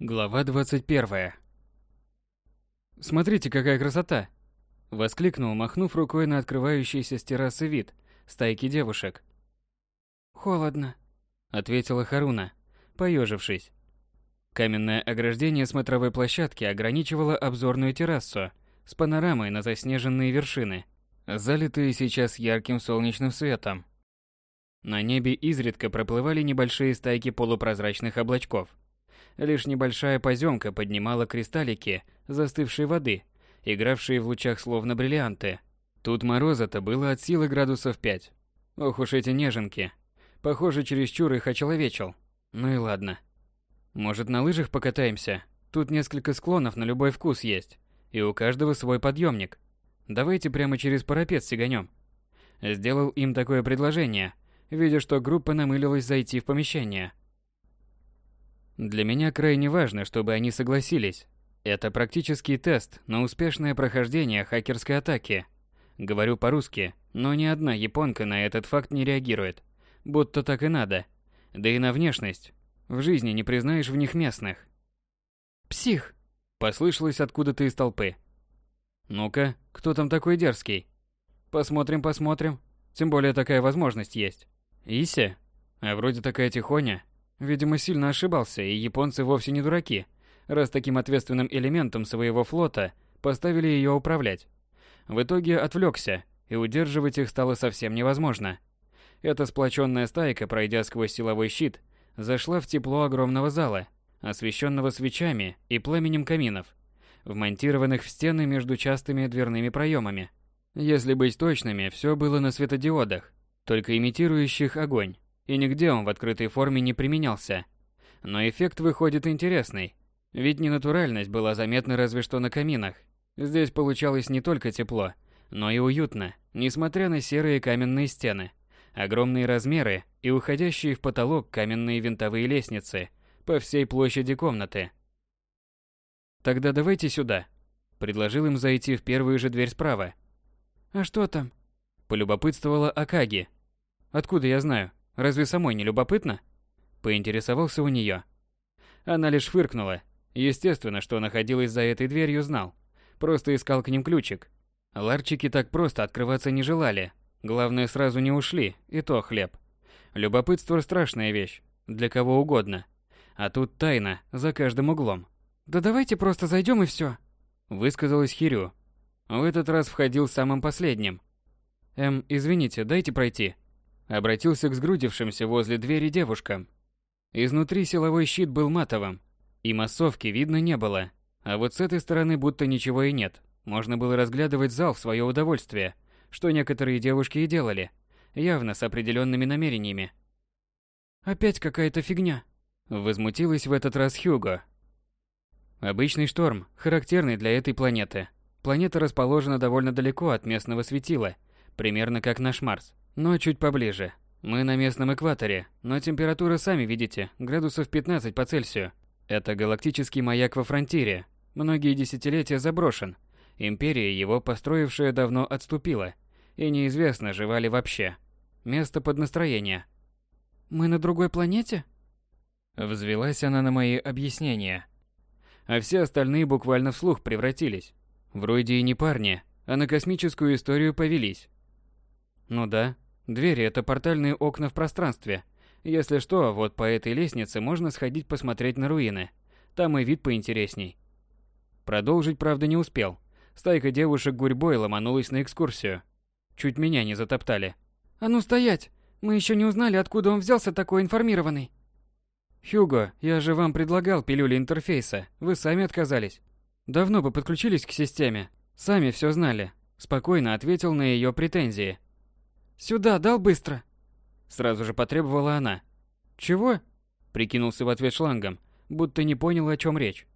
Глава 21. Смотрите, какая красота, воскликнул, махнув рукой на открывающийся с террасы вид стайки девушек. Холодно, ответила Харуна, поежившись. Каменное ограждение смотровой площадки ограничивало обзорную террасу с панорамой на заснеженные вершины, залитые сейчас ярким солнечным светом. На небе изредка проплывали небольшие стайки полупрозрачных облачков. Лишь небольшая поземка поднимала кристаллики застывшей воды, игравшие в лучах словно бриллианты. Тут мороза-то было от силы градусов 5. Ох уж эти неженки. Похоже, чересчур их очеловечил. Ну и ладно. Может, на лыжах покатаемся? Тут несколько склонов на любой вкус есть. И у каждого свой подъемник. Давайте прямо через парапет сиганем. Сделал им такое предложение, видя, что группа намылилась зайти в помещение. Для меня крайне важно, чтобы они согласились. Это практический тест на успешное прохождение хакерской атаки. Говорю по-русски, но ни одна японка на этот факт не реагирует. Будто так и надо. Да и на внешность. В жизни не признаешь в них местных. «Псих!» – послышалось откуда-то из толпы. «Ну-ка, кто там такой дерзкий?» «Посмотрим, посмотрим. Тем более такая возможность есть». «Ися? А вроде такая тихоня. Видимо, сильно ошибался, и японцы вовсе не дураки, раз таким ответственным элементом своего флота поставили ее управлять. В итоге отвлекся, и удерживать их стало совсем невозможно. Эта сплоченная стайка, пройдя сквозь силовой щит, зашла в тепло огромного зала, освещенного свечами и пламенем каминов, вмонтированных в стены между частыми дверными проемами. Если быть точными, все было на светодиодах, только имитирующих огонь и нигде он в открытой форме не применялся. Но эффект выходит интересный, ведь ненатуральность была заметна разве что на каминах. Здесь получалось не только тепло, но и уютно, несмотря на серые каменные стены, огромные размеры и уходящие в потолок каменные винтовые лестницы по всей площади комнаты. «Тогда давайте сюда», — предложил им зайти в первую же дверь справа. «А что там?» — полюбопытствовала Акаги. «Откуда я знаю? Разве самой не любопытно? Поинтересовался у нее. Она лишь фыркнула. Естественно, что находилась за этой дверью, знал. Просто искал к ним ключик. Ларчики так просто открываться не желали. Главное, сразу не ушли, и то хлеб. Любопытство – страшная вещь. Для кого угодно. А тут тайна, за каждым углом. «Да давайте просто зайдем и все», – высказалась Хирю. В этот раз входил самым последним. «Эм, извините, дайте пройти», Обратился к сгрудившимся возле двери девушкам. Изнутри силовой щит был матовым, и массовки видно не было. А вот с этой стороны будто ничего и нет. Можно было разглядывать зал в свое удовольствие, что некоторые девушки и делали, явно с определенными намерениями. «Опять какая-то фигня», — возмутилась в этот раз Хьюго. Обычный шторм, характерный для этой планеты. Планета расположена довольно далеко от местного светила, примерно как наш Марс но чуть поближе. Мы на местном экваторе, но температура, сами видите, градусов 15 по Цельсию. Это галактический маяк во фронтире. Многие десятилетия заброшен. Империя, его построившая, давно отступила. И неизвестно, жива ли вообще. Место под настроение. «Мы на другой планете?» Взвелась она на мои объяснения. А все остальные буквально вслух превратились. Вроде и не парни, а на космическую историю повелись. Ну да, Двери – это портальные окна в пространстве. Если что, вот по этой лестнице можно сходить посмотреть на руины. Там и вид поинтересней. Продолжить, правда, не успел. Стайка девушек гурьбой ломанулась на экскурсию. Чуть меня не затоптали. «А ну стоять! Мы еще не узнали, откуда он взялся такой информированный». «Хьюго, я же вам предлагал пилюли интерфейса. Вы сами отказались. Давно бы подключились к системе. Сами все знали». Спокойно ответил на ее претензии. Сюда, дал быстро. Сразу же потребовала она. Чего? Прикинулся в ответ шлангом, будто не понял, о чем речь.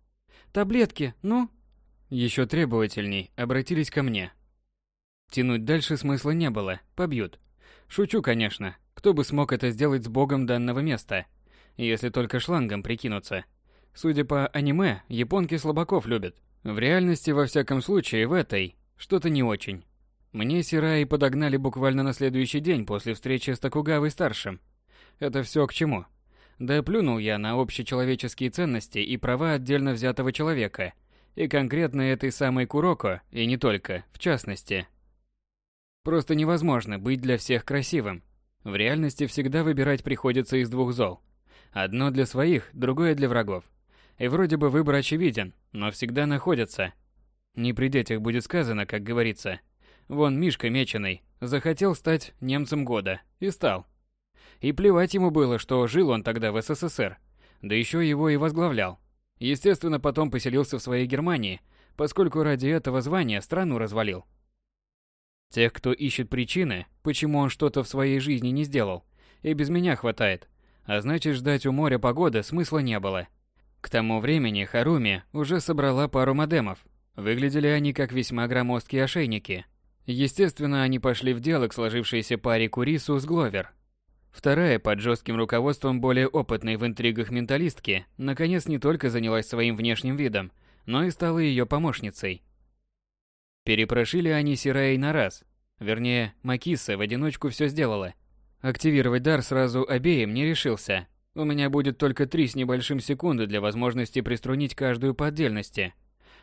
Таблетки, ну? Еще требовательней обратились ко мне. Тянуть дальше смысла не было, побьют. Шучу, конечно. Кто бы смог это сделать с богом данного места? Если только шлангом прикинуться. Судя по аниме, японки слабаков любят. В реальности, во всяком случае, в этой, что-то не очень. Мне Сираи подогнали буквально на следующий день после встречи с Токугавой-старшим. Это все к чему? Да плюнул я на общечеловеческие ценности и права отдельно взятого человека, и конкретно этой самой Куроко, и не только, в частности. Просто невозможно быть для всех красивым. В реальности всегда выбирать приходится из двух зол. Одно для своих, другое для врагов. И вроде бы выбор очевиден, но всегда находятся. Не при детях будет сказано, как говорится. Вон Мишка Меченый захотел стать немцем года и стал. И плевать ему было, что жил он тогда в СССР, да еще его и возглавлял. Естественно, потом поселился в своей Германии, поскольку ради этого звания страну развалил. Тех, кто ищет причины, почему он что-то в своей жизни не сделал, и без меня хватает. А значит, ждать у моря погоды смысла не было. К тому времени Харуми уже собрала пару модемов. Выглядели они как весьма громоздкие ошейники. Естественно, они пошли в дело к сложившейся паре Курису с Гловер. Вторая, под жестким руководством более опытной в интригах менталистки, наконец не только занялась своим внешним видом, но и стала ее помощницей. Перепрошили они Сирай на раз. Вернее, Макиса в одиночку все сделала. Активировать дар сразу обеим не решился. У меня будет только три с небольшим секунды для возможности приструнить каждую по отдельности.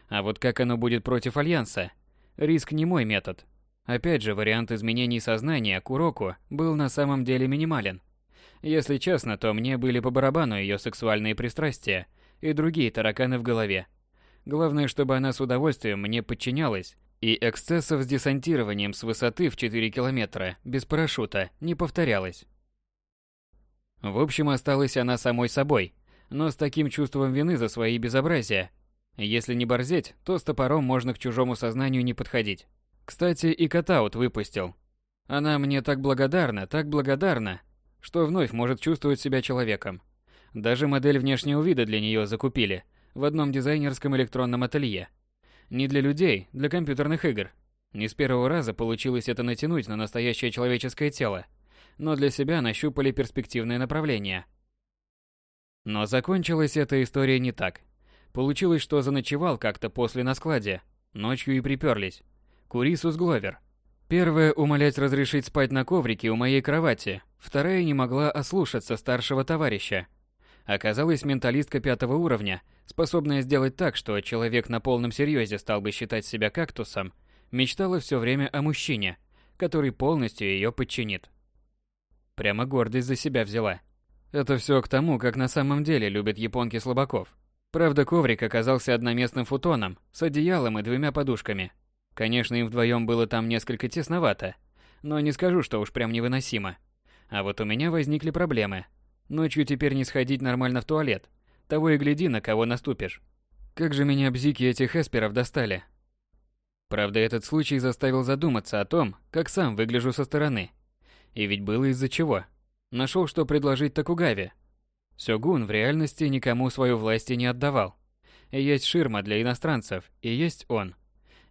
А вот как оно будет против Альянса? Риск не мой метод. Опять же, вариант изменений сознания Куроку был на самом деле минимален. Если честно, то мне были по барабану ее сексуальные пристрастия и другие тараканы в голове. Главное, чтобы она с удовольствием мне подчинялась и эксцессов с десантированием с высоты в 4 километра без парашюта не повторялось. В общем, осталась она самой собой, но с таким чувством вины за свои безобразия. Если не борзеть, то с топором можно к чужому сознанию не подходить. Кстати, и катаут выпустил. Она мне так благодарна, так благодарна, что вновь может чувствовать себя человеком. Даже модель внешнего вида для нее закупили в одном дизайнерском электронном ателье. Не для людей, для компьютерных игр. Не с первого раза получилось это натянуть на настоящее человеческое тело, но для себя нащупали перспективное направление. Но закончилась эта история не так. Получилось, что заночевал как-то после на складе. Ночью и приперлись. Курисус Гловер. Первая умолять разрешить спать на коврике у моей кровати, вторая не могла ослушаться старшего товарища. Оказалась менталистка пятого уровня, способная сделать так, что человек на полном серьезе стал бы считать себя кактусом, мечтала все время о мужчине, который полностью ее подчинит. Прямо гордость за себя взяла. Это все к тому, как на самом деле любят японки слабаков. Правда, коврик оказался одноместным футоном, с одеялом и двумя подушками. Конечно, им вдвоем было там несколько тесновато, но не скажу, что уж прям невыносимо. А вот у меня возникли проблемы – Ночью теперь не сходить нормально в туалет. Того и гляди, на кого наступишь. Как же меня бзики этих эсперов достали. Правда, этот случай заставил задуматься о том, как сам выгляжу со стороны. И ведь было из-за чего. Нашел, что предложить Такугаве. Сёгун в реальности никому свою власть не отдавал. Есть ширма для иностранцев, и есть он.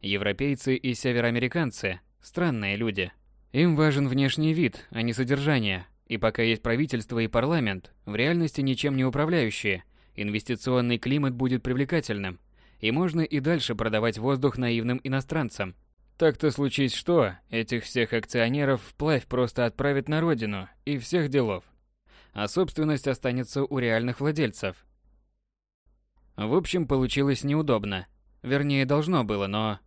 Европейцы и североамериканцы – странные люди. Им важен внешний вид, а не содержание, и пока есть правительство и парламент, в реальности ничем не управляющие, инвестиционный климат будет привлекательным, и можно и дальше продавать воздух наивным иностранцам. Так-то случись что, этих всех акционеров вплавь просто отправят на родину и всех делов. А собственность останется у реальных владельцев. В общем, получилось неудобно. Вернее, должно было, но...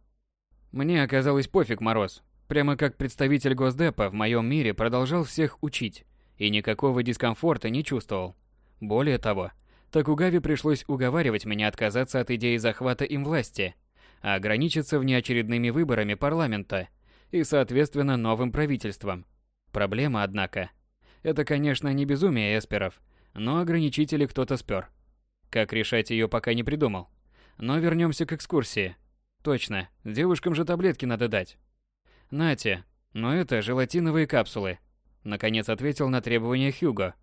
Мне оказалось пофиг мороз. Прямо как представитель Госдепа в моем мире продолжал всех учить и никакого дискомфорта не чувствовал. Более того, Такугаве пришлось уговаривать меня отказаться от идеи захвата им власти, а ограничиться внеочередными выборами парламента и, соответственно, новым правительством. Проблема, однако, это, конечно, не безумие эсперов, но ограничители кто-то спер. Как решать ее пока не придумал. Но вернемся к экскурсии. Точно, девушкам же таблетки надо дать. Нате, но это желатиновые капсулы – Наконец ответил на требования Хьюго.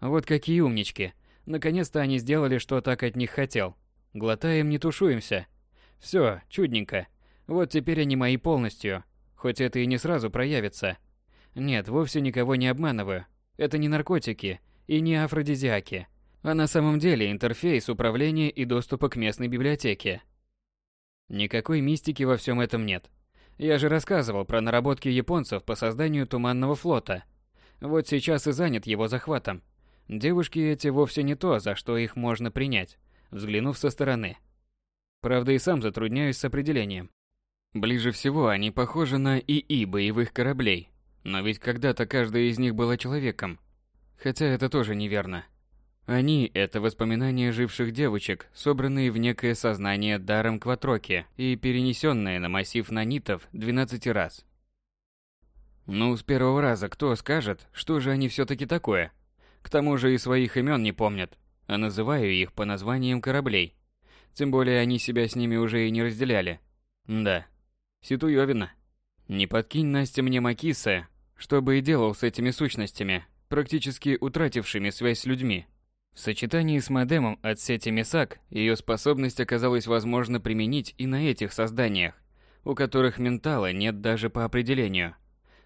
Вот какие умнички. Наконец-то они сделали, что так от них хотел. Глотаем, не тушуемся. Все, чудненько. Вот теперь они мои полностью. Хоть это и не сразу проявится. Нет, вовсе никого не обманываю. Это не наркотики и не афродизиаки. А на самом деле интерфейс управления и доступа к местной библиотеке. Никакой мистики во всем этом нет. Я же рассказывал про наработки японцев по созданию туманного флота. Вот сейчас и занят его захватом. Девушки эти вовсе не то, за что их можно принять, взглянув со стороны. Правда, и сам затрудняюсь с определением. Ближе всего они похожи на ИИ боевых кораблей, но ведь когда-то каждая из них была человеком. Хотя это тоже неверно. Они – это воспоминания живших девочек, собранные в некое сознание даром Кватроки и перенесенные на массив нанитов 12 раз. Ну, с первого раза кто скажет, что же они все-таки такое? К тому же и своих имен не помнят, а называю их по названиям кораблей. Тем более они себя с ними уже и не разделяли. Да, ситуевина. Не подкинь Настя мне Макиса, что бы и делал с этими сущностями, практически утратившими связь с людьми. В сочетании с модемом от сети Мисак, ее способность оказалась возможно применить и на этих созданиях, у которых ментала нет даже по определению.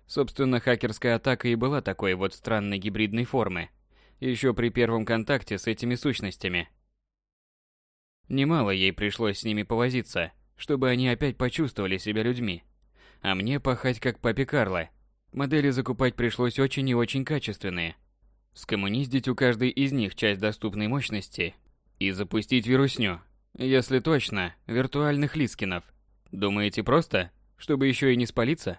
Собственно, хакерская атака и была такой вот странной гибридной формы, еще при первом контакте с этими сущностями. Немало ей пришлось с ними повозиться, чтобы они опять почувствовали себя людьми. А мне пахать как папе Карло. Модели закупать пришлось очень и очень качественные – скоммуниздить у каждой из них часть доступной мощности и запустить вирусню, если точно, виртуальных лискинов. Думаете просто, чтобы еще и не спалиться?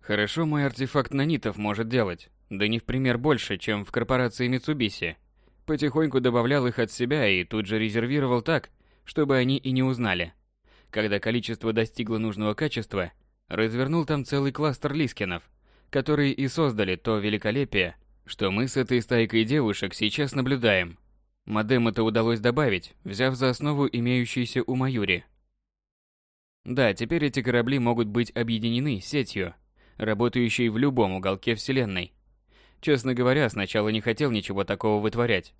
Хорошо мой артефакт нанитов может делать, да не в пример больше, чем в корпорации Mitsubishi. Потихоньку добавлял их от себя и тут же резервировал так, чтобы они и не узнали. Когда количество достигло нужного качества, развернул там целый кластер лискинов, которые и создали то великолепие, что мы с этой стайкой девушек сейчас наблюдаем. Модем это удалось добавить, взяв за основу имеющийся у Маюри. Да, теперь эти корабли могут быть объединены сетью, работающей в любом уголке Вселенной. Честно говоря, сначала не хотел ничего такого вытворять,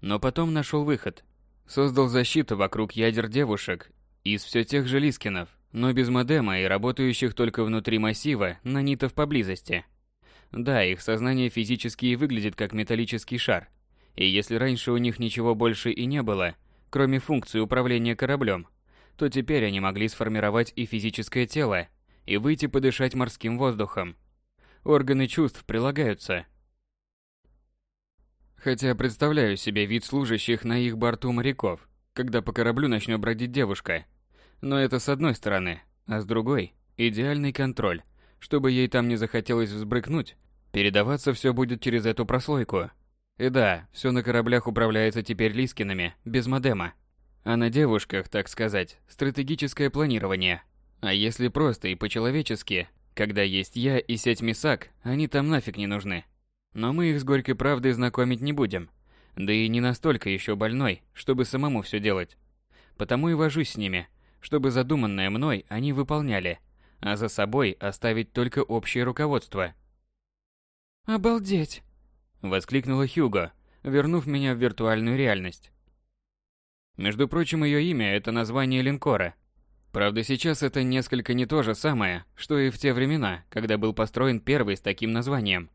но потом нашел выход. Создал защиту вокруг ядер девушек из все тех же Лискинов, но без модема и работающих только внутри массива нанитов поблизости. Да, их сознание физически и выглядит как металлический шар. И если раньше у них ничего больше и не было, кроме функции управления кораблем, то теперь они могли сформировать и физическое тело, и выйти подышать морским воздухом. Органы чувств прилагаются. Хотя представляю себе вид служащих на их борту моряков, когда по кораблю начнет бродить девушка. Но это с одной стороны, а с другой – идеальный контроль, чтобы ей там не захотелось взбрыкнуть Передаваться все будет через эту прослойку. И да, все на кораблях управляется теперь Лискинами, без модема. А на девушках, так сказать, стратегическое планирование. А если просто и по-человечески, когда есть я и сеть Мисак, они там нафиг не нужны. Но мы их с горькой правдой знакомить не будем. Да и не настолько еще больной, чтобы самому все делать. Потому и вожусь с ними, чтобы задуманное мной они выполняли, а за собой оставить только общее руководство – «Обалдеть!» – воскликнула Хьюго, вернув меня в виртуальную реальность. Между прочим, ее имя – это название линкора. Правда, сейчас это несколько не то же самое, что и в те времена, когда был построен первый с таким названием.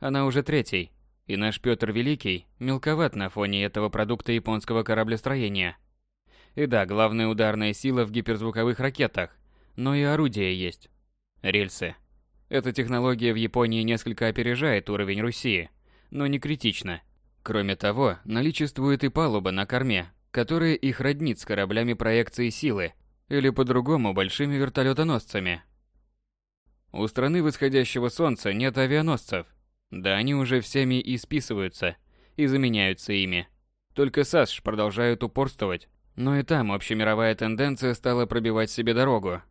Она уже третий, и наш Петр Великий мелковат на фоне этого продукта японского кораблестроения. И да, главная ударная сила в гиперзвуковых ракетах, но и орудия есть. Рельсы. Эта технология в Японии несколько опережает уровень Руси, но не критично. Кроме того, наличествует и палуба на корме, которая их роднит с кораблями проекции силы, или по-другому большими вертолетоносцами. У страны восходящего солнца нет авианосцев. Да они уже всеми и списываются, и заменяются ими. Только САСШ продолжают упорствовать, но и там общемировая тенденция стала пробивать себе дорогу,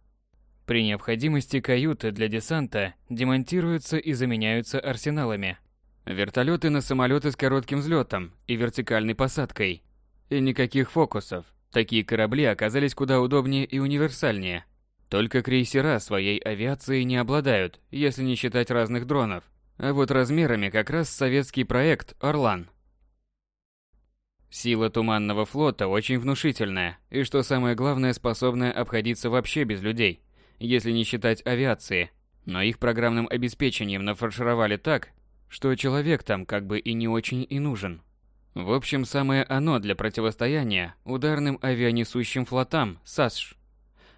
при необходимости каюты для десанта демонтируются и заменяются арсеналами. Вертолеты на самолеты с коротким взлетом и вертикальной посадкой. И никаких фокусов. Такие корабли оказались куда удобнее и универсальнее. Только крейсера своей авиацией не обладают, если не считать разных дронов. А вот размерами как раз советский проект «Орлан». Сила Туманного флота очень внушительная, и что самое главное, способная обходиться вообще без людей – если не считать авиации. Но их программным обеспечением нафаршировали так, что человек там как бы и не очень и нужен. В общем, самое оно для противостояния ударным авианесущим флотам САСШ.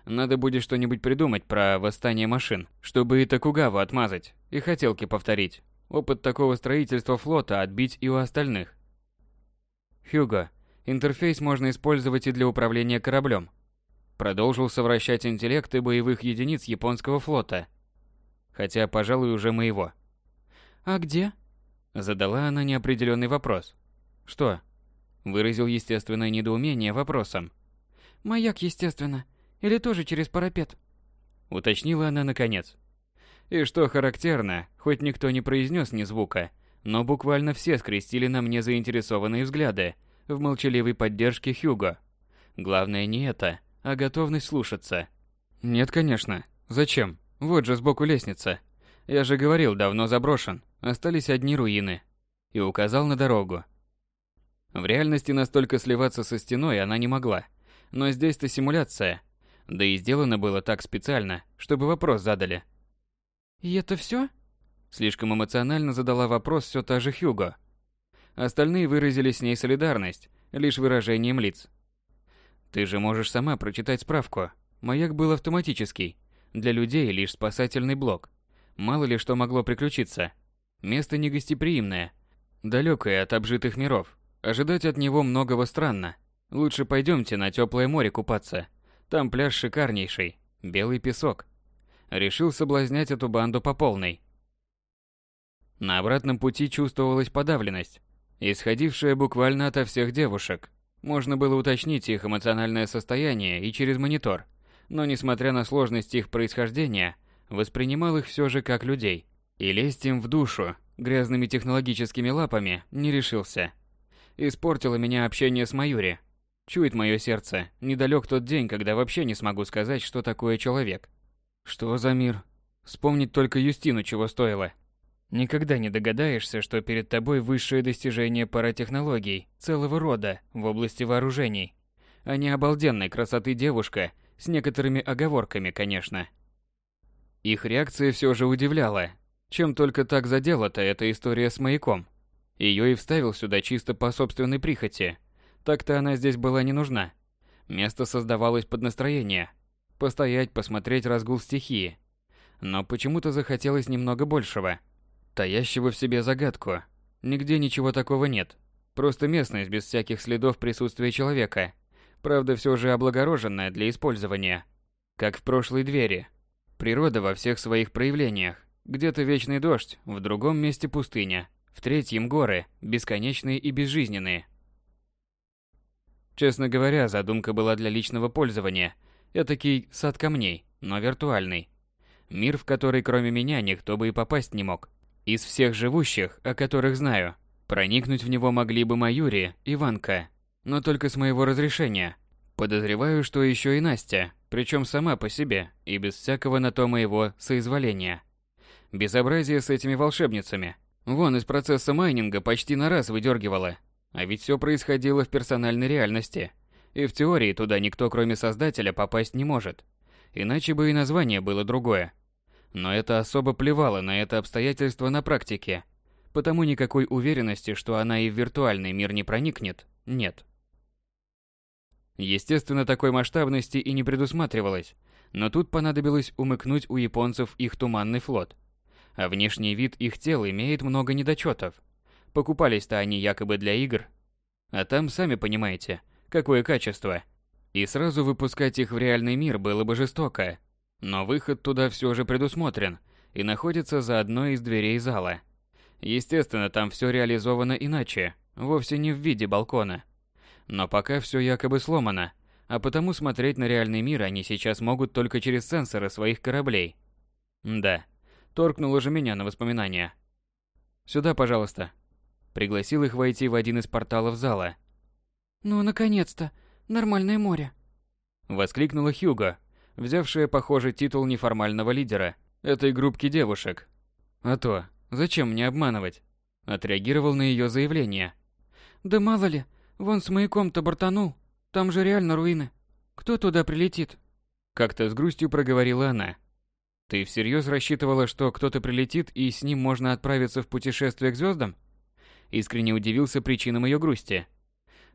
Надо будет что-нибудь придумать про восстание машин, чтобы и Токугаву отмазать, и хотелки повторить. Опыт такого строительства флота отбить и у остальных. Хьюго, интерфейс можно использовать и для управления кораблем. Продолжил совращать интеллекты боевых единиц японского флота. Хотя, пожалуй, уже моего. «А где?» Задала она неопределенный вопрос. «Что?» Выразил естественное недоумение вопросом. «Маяк, естественно. Или тоже через парапет?» Уточнила она наконец. И что характерно, хоть никто не произнес ни звука, но буквально все скрестили на мне заинтересованные взгляды в молчаливой поддержке Хьюго. Главное не это, а готовность слушаться. Нет, конечно. Зачем? Вот же сбоку лестница. Я же говорил, давно заброшен. Остались одни руины. И указал на дорогу. В реальности настолько сливаться со стеной она не могла. Но здесь-то симуляция. Да и сделано было так специально, чтобы вопрос задали. «И это все? Слишком эмоционально задала вопрос все та же Хьюго. Остальные выразили с ней солидарность, лишь выражением лиц. Ты же можешь сама прочитать справку. Маяк был автоматический. Для людей лишь спасательный блок. Мало ли что могло приключиться. Место негостеприимное. Далекое от обжитых миров. Ожидать от него многого странно. Лучше пойдемте на теплое море купаться. Там пляж шикарнейший. Белый песок. Решил соблазнять эту банду по полной. На обратном пути чувствовалась подавленность, исходившая буквально ото всех девушек. Можно было уточнить их эмоциональное состояние и через монитор, но несмотря на сложность их происхождения, воспринимал их все же как людей. И лезть им в душу грязными технологическими лапами не решился. Испортило меня общение с Маюри. Чует мое сердце, недалек тот день, когда вообще не смогу сказать, что такое человек. Что за мир? Вспомнить только Юстину чего стоило. Никогда не догадаешься, что перед тобой высшее достижение паратехнологий целого рода в области вооружений, а не обалденной красоты девушка с некоторыми оговорками, конечно. Их реакция все же удивляла. Чем только так задела-то эта история с маяком. Ее и вставил сюда чисто по собственной прихоти. Так-то она здесь была не нужна. Место создавалось под настроение. Постоять, посмотреть разгул стихии. Но почему-то захотелось немного большего – таящего в себе загадку. Нигде ничего такого нет. Просто местность без всяких следов присутствия человека. Правда, все же облагороженная для использования. Как в прошлой двери. Природа во всех своих проявлениях. Где-то вечный дождь, в другом месте пустыня, в третьем горы, бесконечные и безжизненные. Честно говоря, задумка была для личного пользования. Этакий сад камней, но виртуальный. Мир, в который кроме меня никто бы и попасть не мог. Из всех живущих, о которых знаю, проникнуть в него могли бы Маюри и Ванка, но только с моего разрешения. Подозреваю, что еще и Настя, причем сама по себе и без всякого на то моего соизволения. Безобразие с этими волшебницами. Вон из процесса майнинга почти на раз выдергивала. А ведь все происходило в персональной реальности. И в теории туда никто, кроме создателя, попасть не может. Иначе бы и название было другое. Но это особо плевало на это обстоятельство на практике. Потому никакой уверенности, что она и в виртуальный мир не проникнет, нет. Естественно, такой масштабности и не предусматривалось, но тут понадобилось умыкнуть у японцев их туманный флот. А внешний вид их тел имеет много недочетов. Покупались-то они якобы для игр. А там, сами понимаете, какое качество. И сразу выпускать их в реальный мир было бы жестоко, но выход туда все же предусмотрен и находится за одной из дверей зала. Естественно, там все реализовано иначе, вовсе не в виде балкона. Но пока все якобы сломано, а потому смотреть на реальный мир они сейчас могут только через сенсоры своих кораблей. Да, торкнуло же меня на воспоминания. «Сюда, пожалуйста». Пригласил их войти в один из порталов зала. «Ну, наконец-то! Нормальное море!» Воскликнула Хьюго, взявшая, похоже, титул неформального лидера этой группки девушек. А то, зачем мне обманывать? Отреагировал на ее заявление. Да мало ли, вон с маяком-то бортанул. Там же реально руины. Кто туда прилетит? Как-то с грустью проговорила она. Ты всерьез рассчитывала, что кто-то прилетит и с ним можно отправиться в путешествие к звездам? Искренне удивился причинам ее грусти.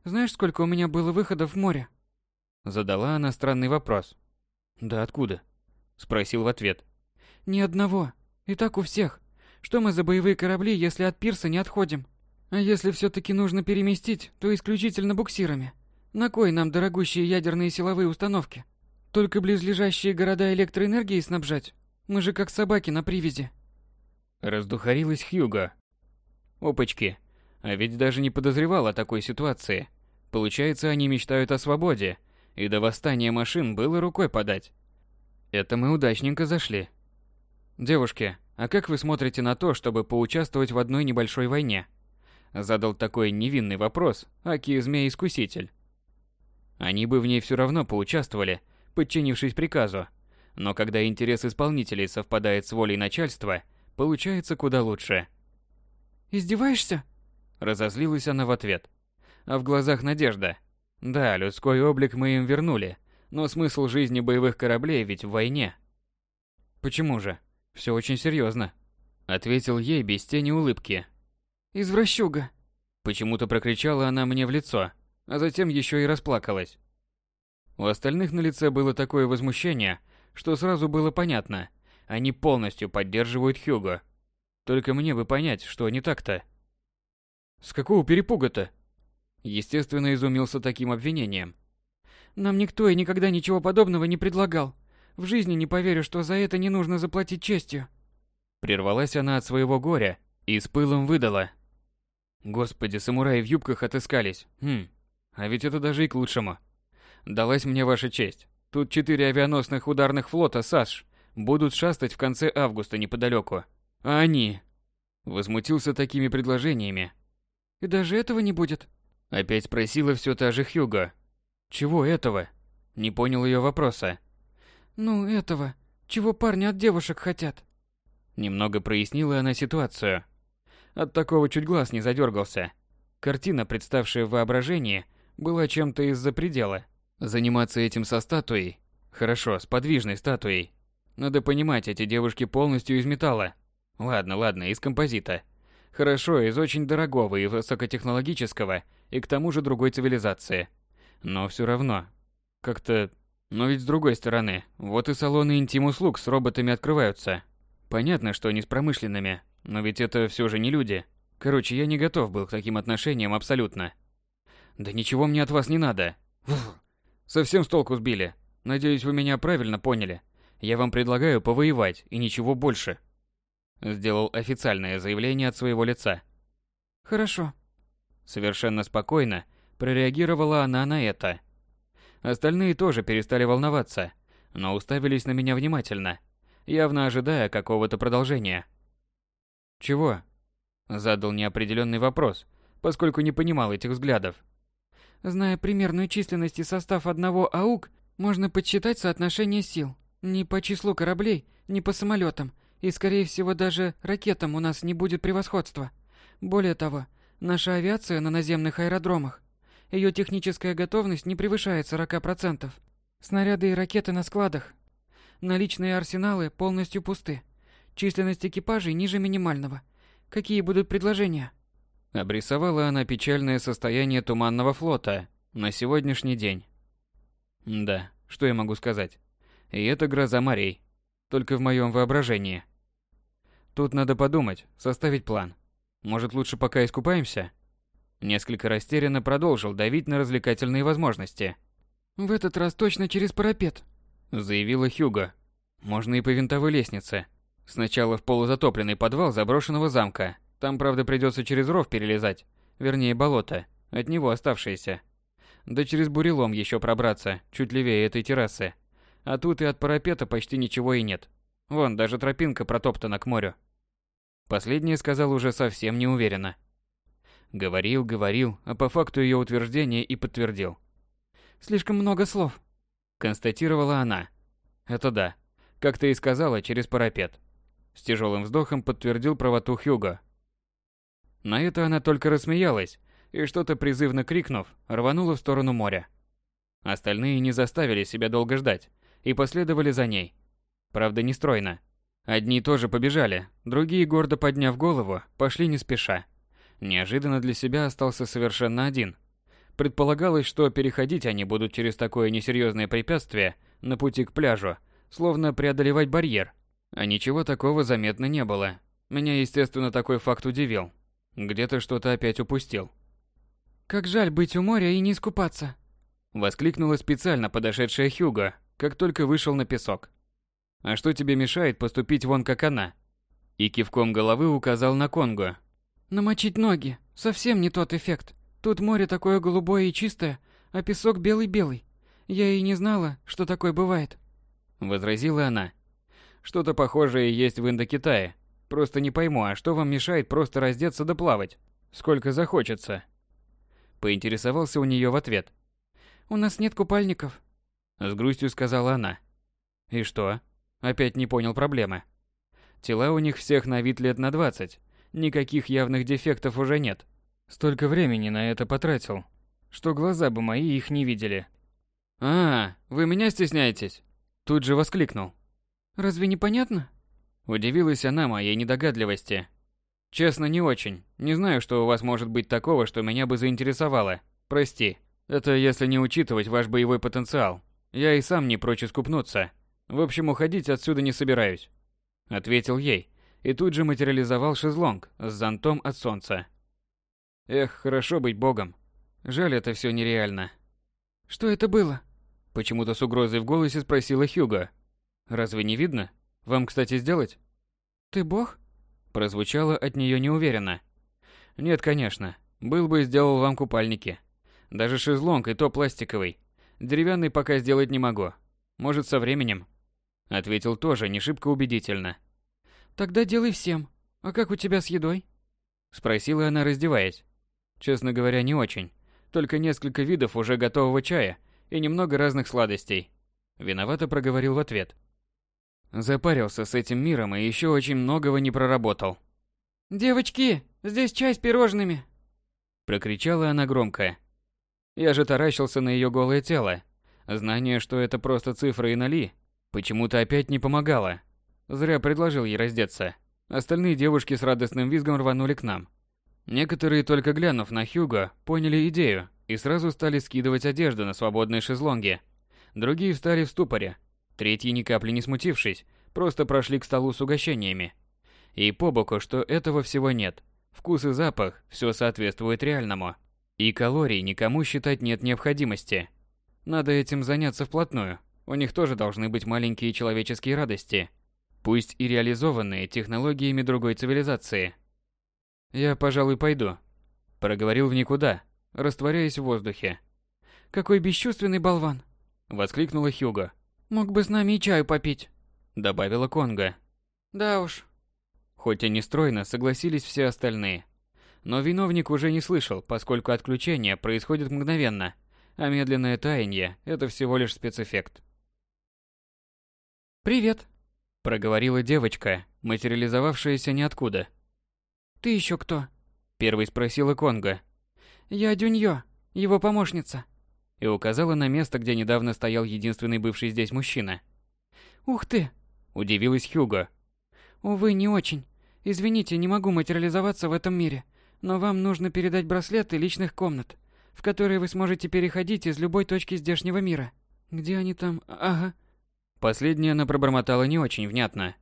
Знаешь, сколько у меня было выходов в море? Задала она странный вопрос. «Да откуда?» Спросил в ответ. «Ни одного. И так у всех. Что мы за боевые корабли, если от пирса не отходим?» А если все таки нужно переместить, то исключительно буксирами. На кой нам дорогущие ядерные силовые установки? Только близлежащие города электроэнергией снабжать? Мы же как собаки на привязи. Раздухарилась Хьюго. Опачки. А ведь даже не подозревал о такой ситуации. Получается, они мечтают о свободе, и до восстания машин было рукой подать. Это мы удачненько зашли. Девушки, а как вы смотрите на то, чтобы поучаствовать в одной небольшой войне? Задал такой невинный вопрос Аки-змей-искуситель. Они бы в ней все равно поучаствовали, подчинившись приказу. Но когда интерес исполнителей совпадает с волей начальства, получается куда лучше. «Издеваешься?» Разозлилась она в ответ. А в глазах надежда. Да, людской облик мы им вернули, но смысл жизни боевых кораблей ведь в войне. Почему же? Все очень серьезно. Ответил ей без тени улыбки. «Извращуга!» Почему-то прокричала она мне в лицо, а затем еще и расплакалась. У остальных на лице было такое возмущение, что сразу было понятно. Они полностью поддерживают Хьюго. Только мне бы понять, что не так-то. С какого перепуга-то? Естественно, изумился таким обвинением. Нам никто и никогда ничего подобного не предлагал. В жизни не поверю, что за это не нужно заплатить честью. Прервалась она от своего горя и с пылом выдала. Господи, самураи в юбках отыскались. Хм, а ведь это даже и к лучшему. Далась мне ваша честь. Тут четыре авианосных ударных флота САШ будут шастать в конце августа неподалеку. А они... Возмутился такими предложениями. И даже этого не будет? Опять спросила все та же Хьюго. Чего этого? Не понял ее вопроса. Ну, этого. Чего парни от девушек хотят? Немного прояснила она ситуацию. От такого чуть глаз не задергался. Картина, представшая в воображении, была чем-то из-за предела. Заниматься этим со статуей? Хорошо, с подвижной статуей. Надо понимать, эти девушки полностью из металла. Ладно, ладно, из композита. Хорошо, из очень дорогого и высокотехнологического, и к тому же другой цивилизации. Но все равно. Как-то... Но ведь с другой стороны, вот и салоны интим-услуг с роботами открываются. Понятно, что они с промышленными, но ведь это все же не люди. Короче, я не готов был к таким отношениям абсолютно. Да ничего мне от вас не надо. Совсем с толку сбили. Надеюсь, вы меня правильно поняли. Я вам предлагаю повоевать и ничего больше. Сделал официальное заявление от своего лица. Хорошо. Совершенно спокойно прореагировала она на это. Остальные тоже перестали волноваться, но уставились на меня внимательно, явно ожидая какого-то продолжения. «Чего?» Задал неопределенный вопрос, поскольку не понимал этих взглядов. Зная примерную численность и состав одного АУК, можно подсчитать соотношение сил. Ни по числу кораблей, ни по самолетам, и, скорее всего, даже ракетам у нас не будет превосходства. Более того, наша авиация на наземных аэродромах. Ее техническая готовность не превышает 40%. Снаряды и ракеты на складах. Наличные арсеналы полностью пусты. Численность экипажей ниже минимального. Какие будут предложения? Обрисовала она печальное состояние туманного флота на сегодняшний день. Да, что я могу сказать? И это гроза морей. Только в моем воображении. Тут надо подумать, составить план. Может, лучше пока искупаемся? Несколько растерянно продолжил давить на развлекательные возможности. В этот раз точно через парапет, заявила Хьюго. Можно и по винтовой лестнице. Сначала в полузатопленный подвал заброшенного замка. Там, правда, придется через ров перелезать, вернее, болото, от него оставшееся. Да через бурелом еще пробраться, чуть левее этой террасы. А тут и от парапета почти ничего и нет. Вон, даже тропинка протоптана к морю. Последнее сказал уже совсем неуверенно. Говорил, говорил, а по факту ее утверждение и подтвердил. «Слишком много слов», — констатировала она. «Это да. Как ты и сказала, через парапет». С тяжелым вздохом подтвердил правоту Хьюго. На это она только рассмеялась и что-то призывно крикнув, рванула в сторону моря. Остальные не заставили себя долго ждать и последовали за ней. Правда, не стройно. Одни тоже побежали, другие, гордо подняв голову, пошли не спеша. Неожиданно для себя остался совершенно один. Предполагалось, что переходить они будут через такое несерьезное препятствие на пути к пляжу, словно преодолевать барьер. А ничего такого заметно не было. Меня, естественно, такой факт удивил. Где-то что-то опять упустил. Как жаль быть у моря и не искупаться. Воскликнула специально подошедшая Хьюго, как только вышел на песок. А что тебе мешает поступить вон как она? И кивком головы указал на Конго. Намочить ноги. Совсем не тот эффект. Тут море такое голубое и чистое, а песок белый-белый. Я и не знала, что такое бывает. Возразила она. Что-то похожее есть в Индокитае. Просто не пойму, а что вам мешает просто раздеться да плавать? Сколько захочется. Поинтересовался у нее в ответ. У нас нет купальников. С грустью сказала она. И что? Опять не понял проблемы. Тела у них всех на вид лет на 20. Никаких явных дефектов уже нет. Столько времени на это потратил, что глаза бы мои их не видели. «А, вы меня стесняетесь?» Тут же воскликнул. «Разве не понятно?» Удивилась она моей недогадливости. «Честно, не очень. Не знаю, что у вас может быть такого, что меня бы заинтересовало. Прости. Это если не учитывать ваш боевой потенциал. Я и сам не прочь искупнуться. В общем, уходить отсюда не собираюсь. Ответил ей. И тут же материализовал шезлонг с зонтом от солнца. Эх, хорошо быть богом. Жаль, это все нереально. Что это было? Почему-то с угрозой в голосе спросила Хьюга. Разве не видно? Вам, кстати, сделать? Ты бог? Прозвучало от нее неуверенно. Нет, конечно. Был бы сделал вам купальники. Даже шезлонг и то пластиковый. Деревянный пока сделать не могу. Может, со временем. Ответил тоже не шибко убедительно. Тогда делай всем. А как у тебя с едой? Спросила она, раздеваясь. Честно говоря, не очень. Только несколько видов уже готового чая и немного разных сладостей. Виновато проговорил в ответ. Запарился с этим миром и еще очень многого не проработал. «Девочки, здесь чай с пирожными!» Прокричала она громко. Я же таращился на ее голое тело. Знание, что это просто цифры и ноли, почему-то опять не помогало. Зря предложил ей раздеться. Остальные девушки с радостным визгом рванули к нам. Некоторые, только глянув на Хьюго, поняли идею и сразу стали скидывать одежду на свободные шезлонги. Другие встали в ступоре. Третьи, ни капли не смутившись, просто прошли к столу с угощениями. И по боку, что этого всего нет. Вкус и запах – все соответствует реальному. И калорий никому считать нет необходимости. Надо этим заняться вплотную. У них тоже должны быть маленькие человеческие радости. Пусть и реализованные технологиями другой цивилизации. «Я, пожалуй, пойду», – проговорил в никуда, растворяясь в воздухе. «Какой бесчувственный болван!» – воскликнула Хьюго. «Мог бы с нами и чаю попить», – добавила Конга. «Да уж». Хоть и не стройно согласились все остальные. Но виновник уже не слышал, поскольку отключение происходит мгновенно, а медленное таяние – это всего лишь спецэффект. «Привет», – проговорила девочка, материализовавшаяся ниоткуда. «Ты еще кто?» – первой спросила Конга. «Я Дюньё, его помощница», и указала на место, где недавно стоял единственный бывший здесь мужчина. «Ух ты!» – удивилась Хьюго. «Увы, не очень. Извините, не могу материализоваться в этом мире, но вам нужно передать браслеты личных комнат, в которые вы сможете переходить из любой точки здешнего мира. Где они там? Ага». Последнее она пробормотала не очень внятно.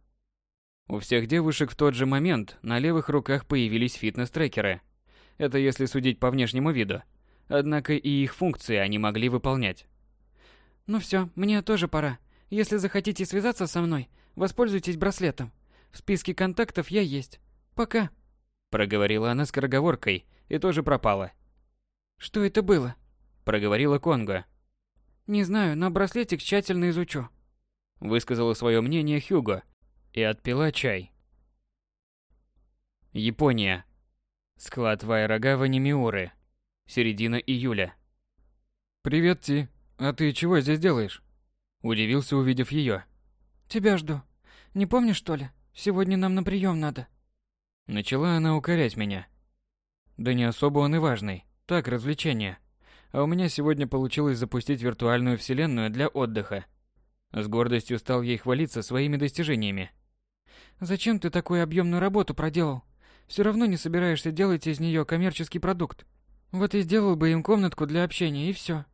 У всех девушек в тот же момент на левых руках появились фитнес-трекеры. Это если судить по внешнему виду – Однако и их функции они могли выполнять. Ну все, мне тоже пора. Если захотите связаться со мной, воспользуйтесь браслетом. В списке контактов я есть. Пока. Проговорила она скороговоркой и тоже пропала. Что это было? Проговорила Конго. Не знаю, но браслетик тщательно изучу. Высказала свое мнение Хьюго и отпила чай. Япония. Склад Вайрагава Немиуры. Середина июля. «Привет, Ти. А ты чего здесь делаешь?» Удивился, увидев ее. «Тебя жду. Не помнишь, что ли? Сегодня нам на прием надо». Начала она укорять меня. Да не особо он и важный. Так, развлечение. А у меня сегодня получилось запустить виртуальную вселенную для отдыха. С гордостью стал ей хвалиться своими достижениями. «Зачем ты такую объемную работу проделал? Все равно не собираешься делать из нее коммерческий продукт. Вот и сделал бы им комнатку для общения, и все.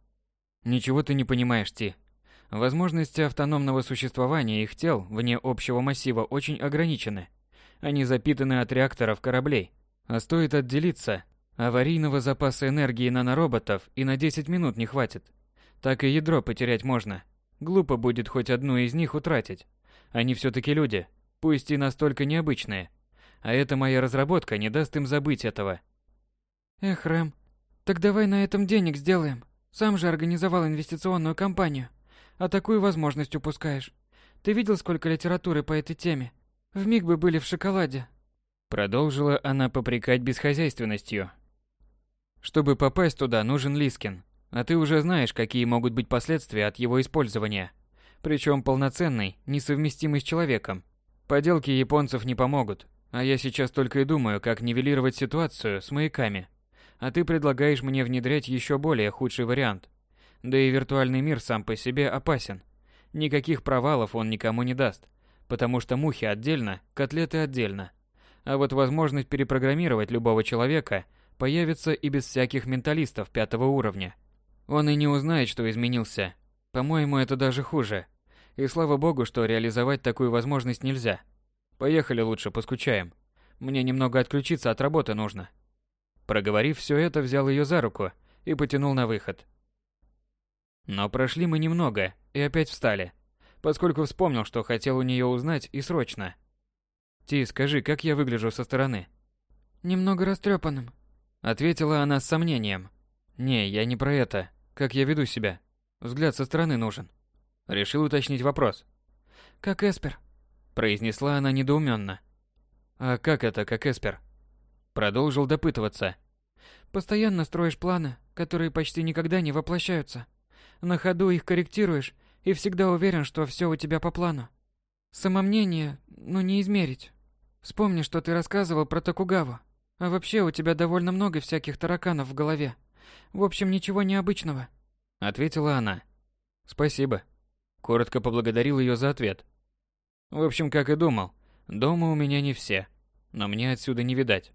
Ничего ты не понимаешь, Ти. Возможности автономного существования их тел вне общего массива очень ограничены. Они запитаны от реакторов кораблей, А стоит отделиться, аварийного запаса энергии нанороботов и на 10 минут не хватит. Так и ядро потерять можно. Глупо будет хоть одну из них утратить. Они все-таки люди, пусть и настолько необычные. А эта моя разработка не даст им забыть этого. Эх, Рэм, так давай на этом денег сделаем. Сам же организовал инвестиционную компанию. А такую возможность упускаешь. Ты видел, сколько литературы по этой теме? Вмиг бы были в шоколаде. Продолжила она попрекать бесхозяйственностью. Чтобы попасть туда, нужен Лискин. А ты уже знаешь, какие могут быть последствия от его использования. Причем полноценный, несовместимый с человеком. Поделки японцев не помогут. А я сейчас только и думаю, как нивелировать ситуацию с маяками. А ты предлагаешь мне внедрять еще более худший вариант. Да и виртуальный мир сам по себе опасен. Никаких провалов он никому не даст, потому что мухи отдельно, котлеты отдельно. А вот возможность перепрограммировать любого человека появится и без всяких менталистов пятого уровня. Он и не узнает, что изменился. По-моему, это даже хуже. И слава богу, что реализовать такую возможность нельзя. Поехали лучше поскучаем. Мне немного отключиться от работы нужно. Проговорив все это, взял ее за руку и потянул на выход. Но прошли мы немного и опять встали, поскольку вспомнил, что хотел у нее узнать и срочно. «Ти, скажи, как я выгляжу со стороны?» «Немного растрепанным», — ответила она с сомнением. «Не, я не про это. Как я веду себя? Взгляд со стороны нужен». Решил уточнить вопрос. «Как Эспер», — произнесла она недоуменно. «А как это, как Эспер?» Продолжил допытываться. Постоянно строишь планы, которые почти никогда не воплощаются. На ходу их корректируешь и всегда уверен, что все у тебя по плану. Самомнение, ну не измерить. Вспомни, что ты рассказывал про Токугаву. А вообще у тебя довольно много всяких тараканов в голове. В общем, ничего необычного. Ответила она. Спасибо. Коротко поблагодарил ее за ответ. В общем, как и думал, дома у меня не все, но мне отсюда не видать.